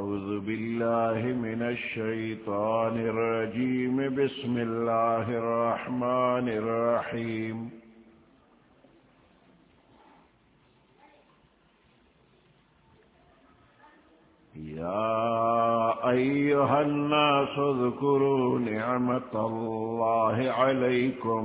أعوذ بالله من الشيطان الرجيم. بسم الله الرحمن الرحيم. يا أيها الناس اذكروا نعمة الله عليكم.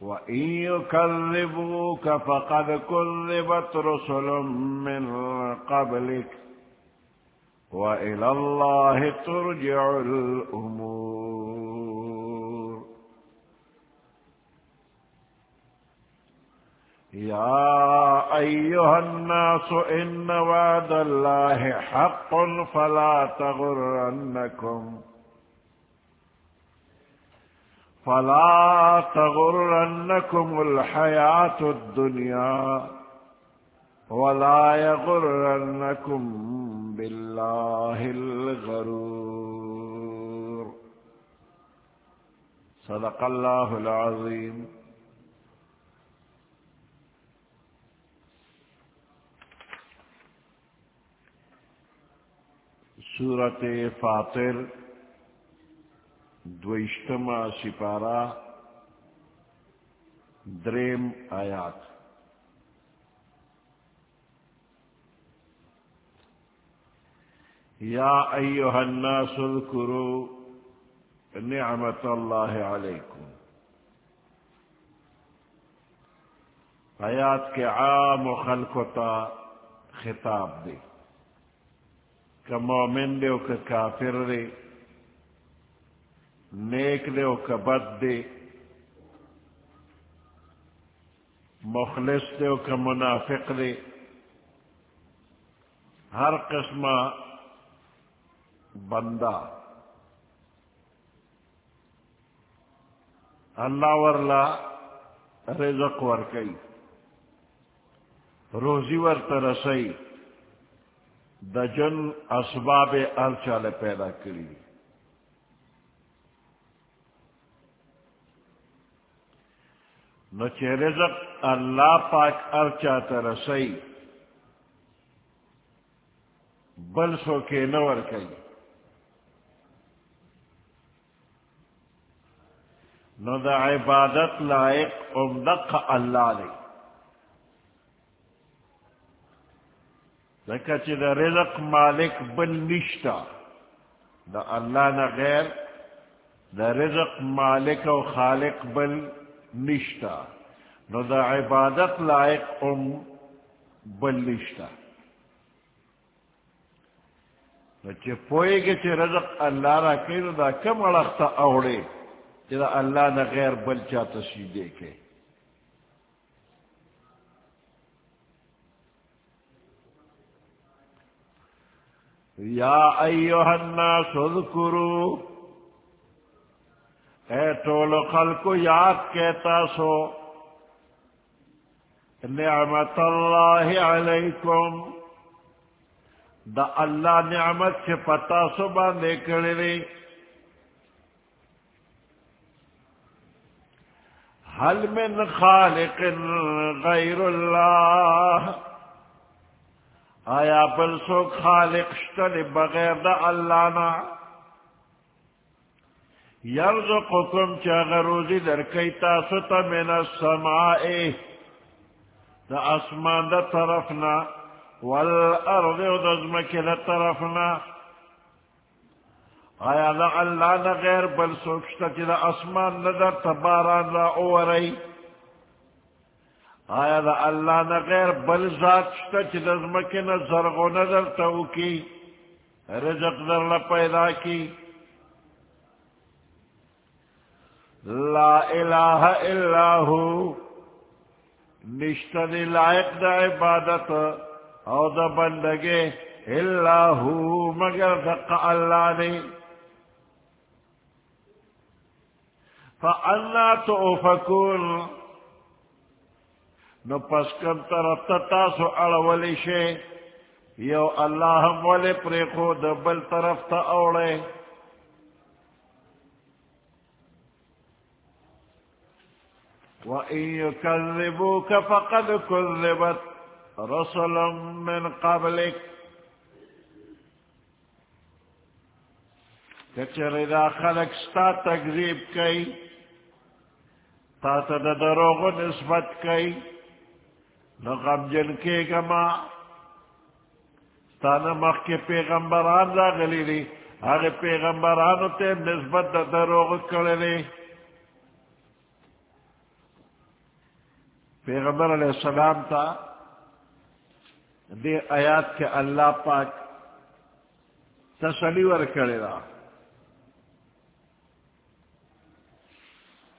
وإن يكذبوك فقد كذبت رسل من قبلك وإلى الله ترجع الأمور يا أيها الناس إن وعد الله حق فلا تغرنكم فلا تغرنكم الحياة الدنيا ولا يغرنكم بالله الغرور. صدق الله العظيم. سورة فاطر دوشتما سپارہ دریم آیات. یا ایوہ الناس اذکروا نعمت اللہ علیکم. آیات کے عام و خلقتا خطاب دے. کہ مومن دے و کہ کافر دے. نیک دے او کبد دے. مخلص دے او کا منافق دے. ہر قسم بندہ. اللہ ورلا رزق ورکی روزی ور ترسئی دجن اسباب ارچال پیدا کری. نو چې رزق الله پاک ارچا ته رسي بل سو کې نه ور نو د عبادت لائق امدق الله دی ځکه چې د رزق مالک بل نشتا. د الله نه غیر د رزق مالک او خالق بل نشتا. نو دا عبادت لائق ام بل نشتا. نو چه پوئے گے چه رزق اللہ را کئی، نو دا کم اڑختا اوڑے چه دا اللہ نا غیر بل چا تسیدے کے. یا ایوہ الناس اذکروا اے ٹول خلق یاد کہتا سو۔ نعمت اللہ علیکم۔ دا اللہ نعمت سے پتا سو باندھے کرے حل من خالق غیر اللہ۔ آیا بل سو خالق بغیر دا اللہ نا۔ یرزقکم چاگا روزی در کئی تاستا من السمائی دا اسمان دا طرفنا والارض و دزمکی دا طرفنا. آیا دا اللہ نا غیر، بل سوکشتا چی دا اسمان ندر تباران را اووری. آیا دا اللہ نا غیر، بل ذات شتا چی دزمکی نا زرغو ندر تاوکی رزق در لپیدا کی. لا الہ الا ہو نشتد لائق دا عبادت او دا بندگے الا ہو مگر دق اللہ نے فأنا تؤفكون. نو پس کم طرف تتاسو اڑولی شے یو اللہ ہم ولی پریخو دبل طرف تا اوڑے. وَإِن يُكَذِّبُوكَ فَقَدْ كُذِّبَتْ رُسُلٌ مِّن قَبْلِكَ. کچر دا خلق ستا تقریب کئی تا تا دا دروغ نسبت کئی نو غم جن کے گما ستا نمخ کے پیغمبران را غلی لی آگے پیغمبرانو تے نسبت دا دروغ کرلی پیغمبر علیہ السلام تا دے آیات کے اللہ پاک تسلی ور کرے رہا۔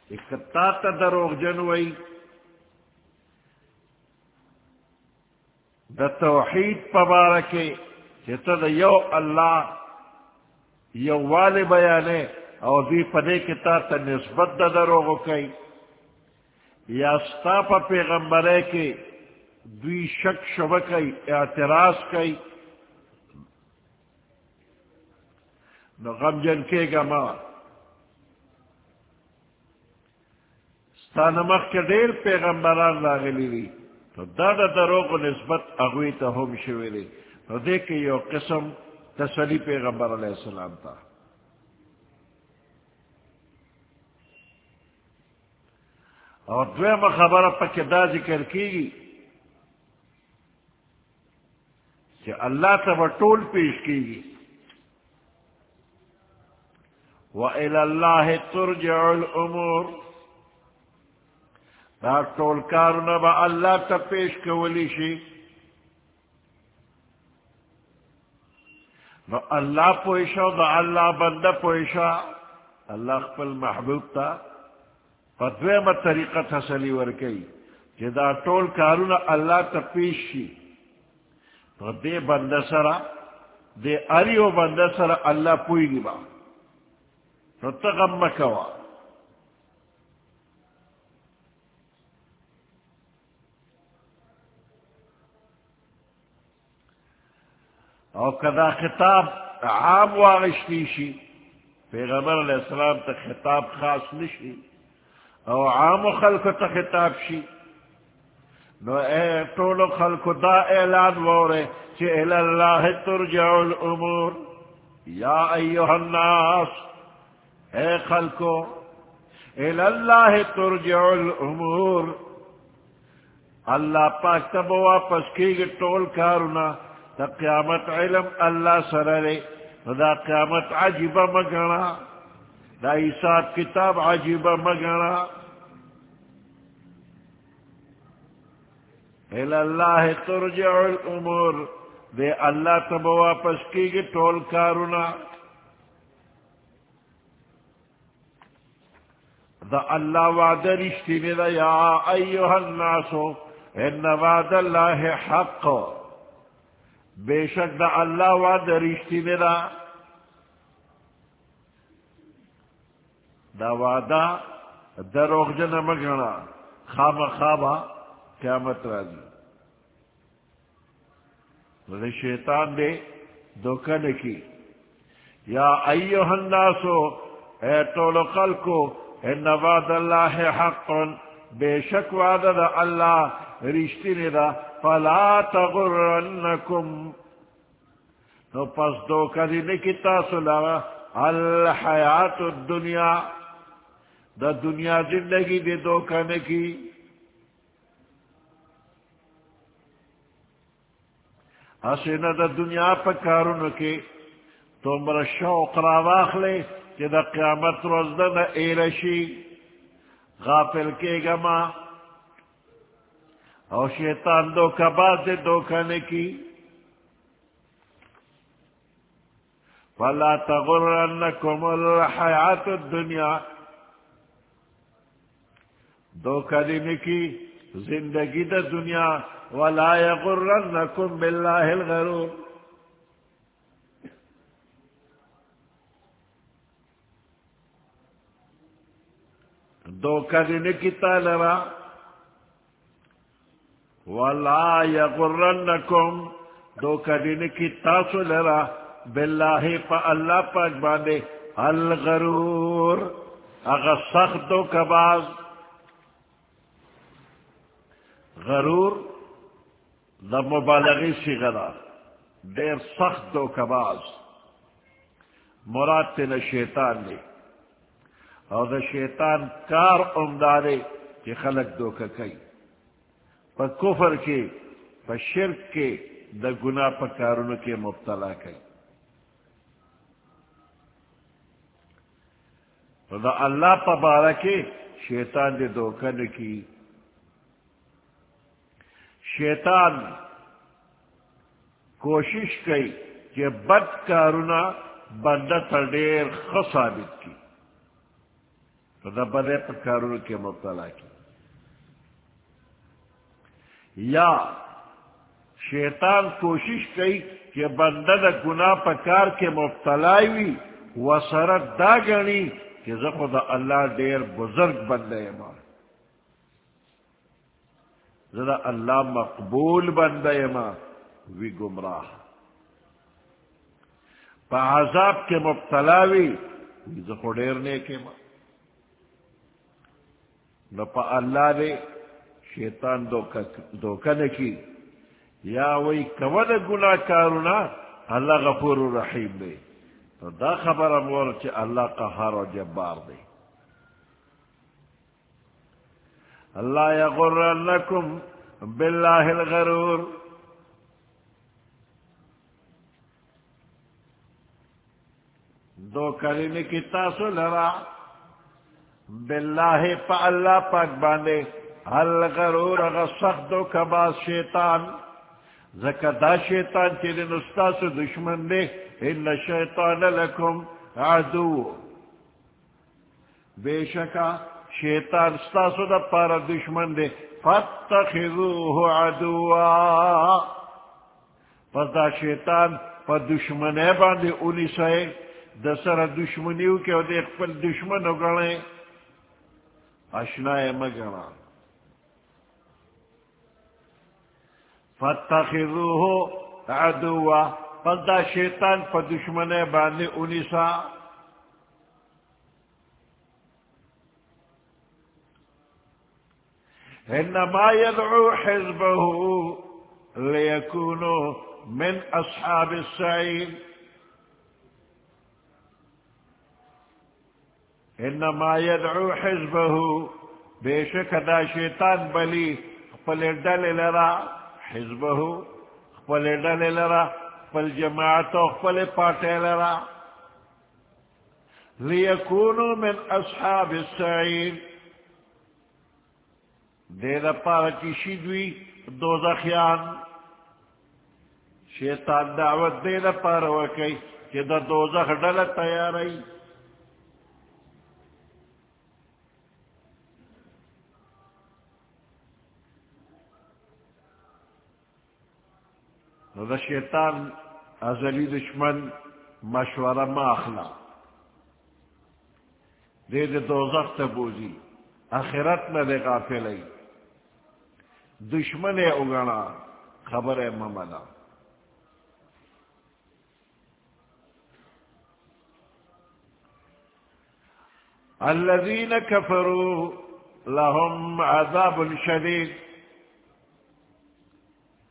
اکتا تا دروغ جنوئی دا توحید پبارکے چیتا دا یو اللہ، یو والی بیانے، او دی پدے کتا تا نسبت دا دروغو کئی۔ یا ستا پا پیغمبرے کے دوی شک شبہ کئی اعتراض کئی نو غم جن کے گا ماں نمک کے دیر پیغمبران راغلی دی تو دادا دروغ و نسبت اغوی تا ہم شویلی تو دیکھ یو قسم تسلی پیغمبر علیہ السلام تا اور دویم خبر پک دا ذکر کی گی کہ اللہ تب ٹول پیش کی گی وَإِلَى اللَّهِ تُرْجِعُ الْأُمُورِ دا ٹول کارنا با اللہ تا پیش کولی شی نو اللہ پوشا دا اللہ بندہ پوشا اللہ خپل محبوب تا پدوے میں طریقہ تسلی ورکی کہ دا ٹول کارونا اللہ تا پیش شی تو دے بندہ سرا دے اریو بندہ سرا اللہ پوئی گی با تو تغم مکوا او کدا خطاب عام واغشتی شی پیغمبر علیہ السلام تا خطاب خاص نشی او عام خلق تا خطاب شی نو اے طول خلق دا اعلان وورے چی الاللہ ترجع الامور. یا ایوہ الناس، اے خلقو الاللہ ترجع الامور. اللہ پاک تب واپس کی گی طول کارونا دا قیامت علم اللہ سررے دا قیامت عجیبہ مگنا دا حساب کتاب عجیبہ مگنا اللہ ترجع الامور دے اللہ تب واپس کی گی ٹول کارونا۔ دا اللہ وعد رشتی میں دا یا ایوہ الناسو ان وعد اللہ حق۔ بے شک دا اللہ وا رشتی میرا دا۔ دا وعدہ دروغ جن مگنا، خواب خوابا قیامت راضی۔ شیطان دے دکن کی یا ایوہ الناسو اے طول خلقو ان وعد اللہ حق، بے شک وعد دا اللہ رشتی میرا فلا تغرنکم۔ نو پس دو کدی نکتا سلا الحیات الدنیا۔ دا دنیا زندگی دے دو کنے کی۔ حسین دا دنیا پا کارونو کی تمرا شوق را واخلے کہ دا قیامت روز دا ایرشی غافل کے گما اور شیطان دو کبا سے دو کھانے کی۔ فلا تغرنکم الحیات الدنیا۔ دو کلمے کی زندگی دا دنیا ولا یغرنکم باللہ الغرور دو کدن کی تالرا ولا یغرنکم دو کدن کی تاسو لرا باللہ پا اللہ پاک باندے الغرور اگر سخت دو کباز غرور دا مبالغی سی غدا دیر سخت دو کباز مراد تین شیطان دی. اور دا شیطان کار امدارے کہ خلق دو کئی پا کفر کے پا شرک کے دا گناہ پا کارون کے مبتلا کئی دا اللہ پا کے شیطان دے دوکن کی شیطان کوشش کی کہ بد کارونا بندہ تڈیر خصابت کی۔ تو دا بدے پر کارون کے مبتلا کی۔ یا شیطان کوشش کی کہ بندہ دا گناہ پکار کے مبتلا ہوئی وہ سرد دا گنی کہ دا اللہ ڈیر بزرگ بندے ماں ذرا اللہ مقبول بندے ماں وی گمراہ۔ پا عذاب کے مبتلا وی زخو ڈیر کے ماں نہ پا اللہ دے شیطان دھوکہ نے کی یا وہی کمد گناہ کارونا، اللہ غفور الرحیم دے۔ تو دا خبر امور چ اللہ کا و جبار دے۔ اللہ یغرنکم باللہ الغرور دو کلمے کی تاسو لرا باللہ پا اللہ پاک باندے الغرور اغا سخت کباز شیطان زکا دا شیطان چیلی نستاس دشمن دے ان شیطان لکم عدو بے شکا شیطان ستاسو دا پارا دشمن دے فاتخذوه عدوا. پس دا شیطان پا دشمنے باندے اونی سائے دا سر دشمنیو کے او دے پل دشمن اگڑے اشنائے مگڑا فاتخذوه عدوا. پس دا شیطان پا دشمنے باندے اونی سائے انما يدعو حزبه ليكونوا من اصحاب السعير. انما يدعو حزبه بيشك دا شيطان بلي خپل ڈل لرا، حزبه خپل ڈل لرا، خپل جماعت خپل پاٹے لرا. ليكونوا من اصحاب السعير. دے دا پارا کی شیدوی دو زخیان شیطان دعوت دے دا پارا وکی کہ دا دو زخ ڈل تیاری نو دا شیطان ازلی دشمن مشورہ ما اخلا. دے دے دو زخ تبوزی اخرت میں دے غافل ای. دشمن اگنا خبر ہے ممنا الذين كفروا لهم عذاب شديد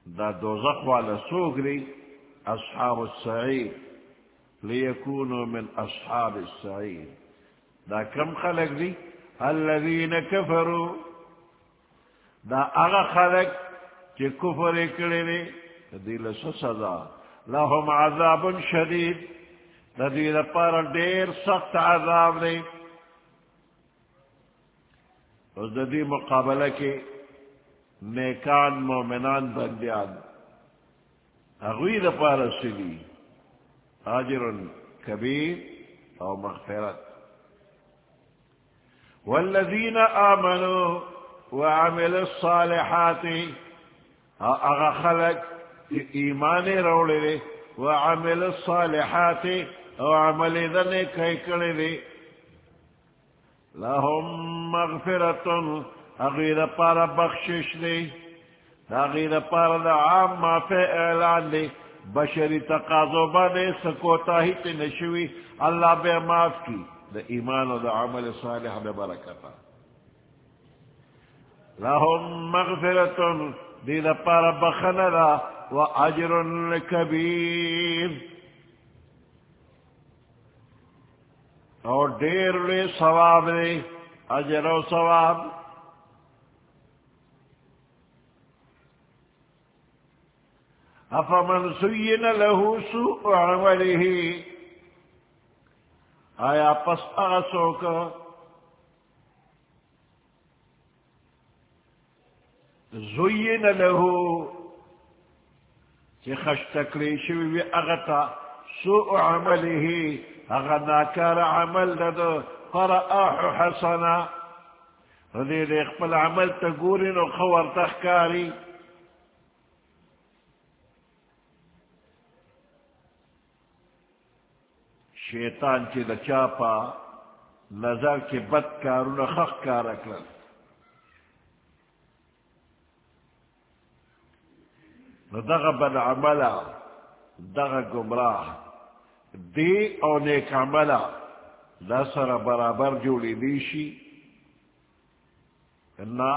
دا دوزخ والا سوغري اصحاب السعيد ليكونوا من اصحاب السعيد دا كم خلق دي الذين كفروا دا اغا خلق چی کفر اکڑی دی دیل سزا؟ لهم عذاب شدید. دا دیل پار دیر سخت عذاب دی. اس دا دی مقابلہ کی نیکان مومنان بندیان. اغوی دا پار سلی آجر کبیر او مغفرت. والذین آمنوا وعمل الصالحات. اغا خلق ایمان روڑے دے وعمل الصالحات او عمل ذنے کئی کرے دے لهم مغفرتن اغیر پارا بخشش دے اغیر پارا دا عام ما فی اعلان دے بشری تقاضو بانے سکوتا ہی تی نشوی اللہ بے معاف کی دا ایمان و دا عمل صالح بے برکتا لهم مغفرتن دی دا پارا بخندا و عجر کبیر اور دیر لے ثواب لے اجر و ثواب. افمن سین له سوء عمله. آیا پس اغسو کا زین له چی خشتکلی شوی وی اغتا سوء عمله، اغا ناکار عمل ددو فرآح حسنا. ردی دی اقبل عمل تا گورین و خور تخکاری شیطان چی دا چاپا نظر کی بد کارون خخ کار دغ بد عملا دغ گمراہ دی او نیک عملا دا سر برابر جوڑی دیشی نا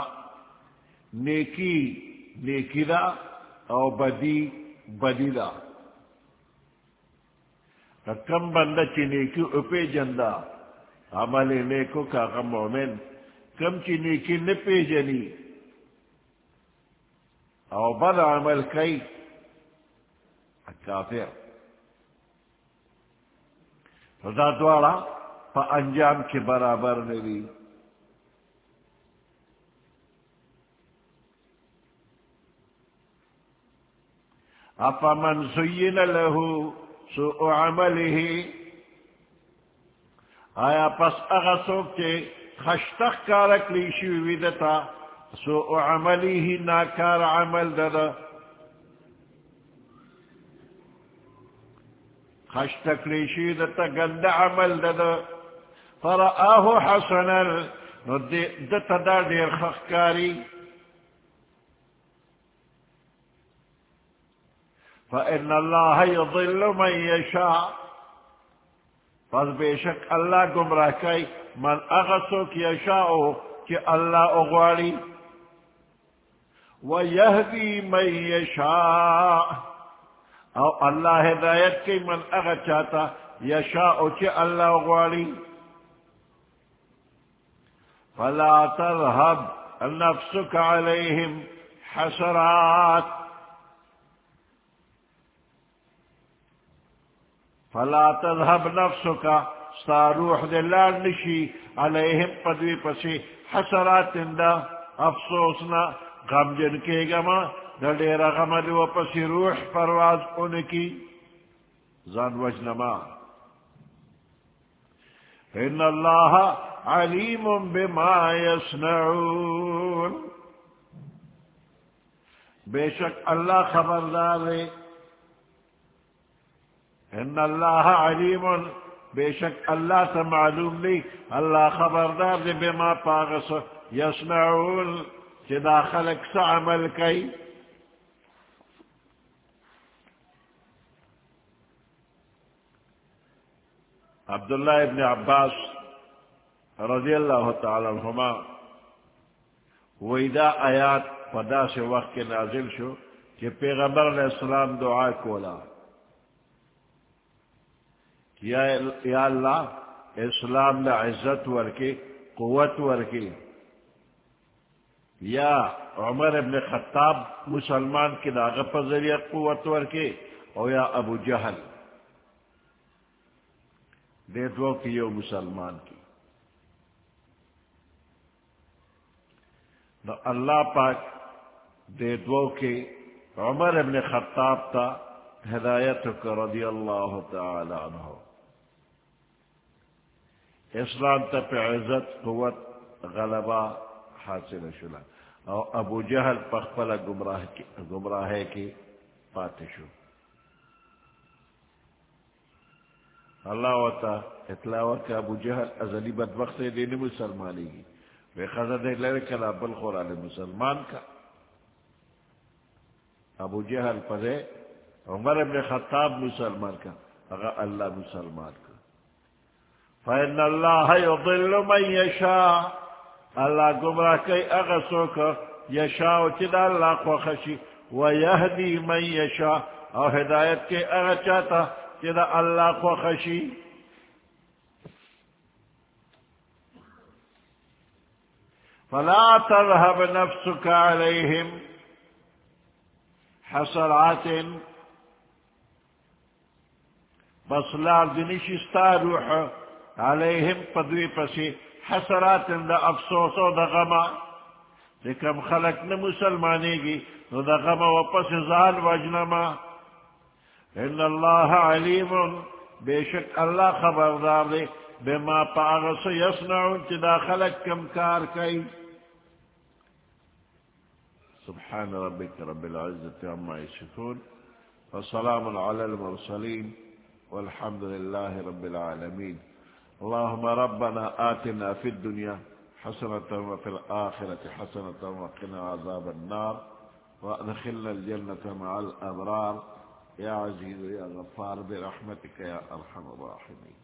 نیکی نیکی دا او بدی بدی دا کم بندہ چی نیکی اپے جندا عمل نیکو کا غم مومن کم چی نیکی نپے جنی او بد عمل کئی کافر. رضا دوارا پا انجام کے برابر نوی اپا من زین له سوء عمله. آیا پس اغا سوک خشتخ کارک لیشی ویدتا سوء عمله ناکار عمل ددا خشتک لیشی دتا گند عمل ددا فرآه حسنا دتا دا دیر خخکاری۔ فإن الله يضل من يشاء۔ پس بے شک اللہ گمراہ کئی۔ من اغسو کی یشاء کہ اللہ اغواری ويهدي من يشاء۔ او الله هدايت كي من اغتشاتا يشاء كي الله غوالي فلا تذهب نفسك عليهم حسرات۔ فلا تذهب نفسك ستاروح دلال نشي عليهم قدوي پسي حسرات دا افسوسنا غم جن کے گما نہ ڈیرا غمل و پسی روح پرواز ان کی۔ زان وجنما ان اللہ علیم بما یسنعون بے شک اللہ خبردار ہے۔ ان اللہ علیم، بے شک اللہ سے معلوم نہیں۔ اللہ خبردار دے بما پاغس یسنعون کہ داخل سا عمل کئی؟ عبداللہ ابن عباس رضی اللہ تعالی عنہما ویدا آیات پدا سے وقت کے نازل شو کہ پیغمبر علیہ السلام دعا کولا یا اللہ اسلام نے عزت ورکی، قوت ورکی یا عمر ابن خطاب مسلمان کی داغ پر ذریعہ قوت ور کے اور یا ابو جہل۔ دے دو کی یو مسلمان کی۔ نو اللہ پاک دے دو کے عمر ابن خطاب تا ہدایت کا رضی اللہ تعالی عنہ۔ اسلام تپ عزت، قوت، غلبہ حاصل شلا او ابو جہل پخپلا گمراہ کی گمراہ کی پاتشو اللہ وتا اطلاع ورکا ابو جہل، ازلی بدبخت دین مسلمانی گی بے خزد لڑ کلا بل خورا مسلمان کا. ابو جہل پدے عمر ابن خطاب مسلمان کا اگر اللہ مسلمان کا. فإن الله يضل من يشاء اللہ گمراہ کئی اغسو کا یشاء چدا اللہ کو خشی و ويهدي من يشاء. او ہدایت کے اغچاتا چدا اللہ کو خشی فلا تذهب نفسك عليهم حسرات. بس لا دنش استا روح عليهم پدوی پسی حسرات دا افسوس و دا غما لکم خلق نمسلمانی گی، نو دا غما و پس زال وجنما ان اللہ علیم، بے شک اللہ خبردار دے، بے بما پاغس یسنعون چی دا خلق کم کار کئی. سبحان ربك رب العزة عما يشكون وسلام على المرسلين والحمد لله رب العالمين اللهم ربنا آتنا في الدنيا حسنة وفي الآخرة حسنة وقنا عذاب النار وأدخلنا الجنة مع الأبرار. يا عزيز يا غفار برحمتك يا أرحم الراحمين.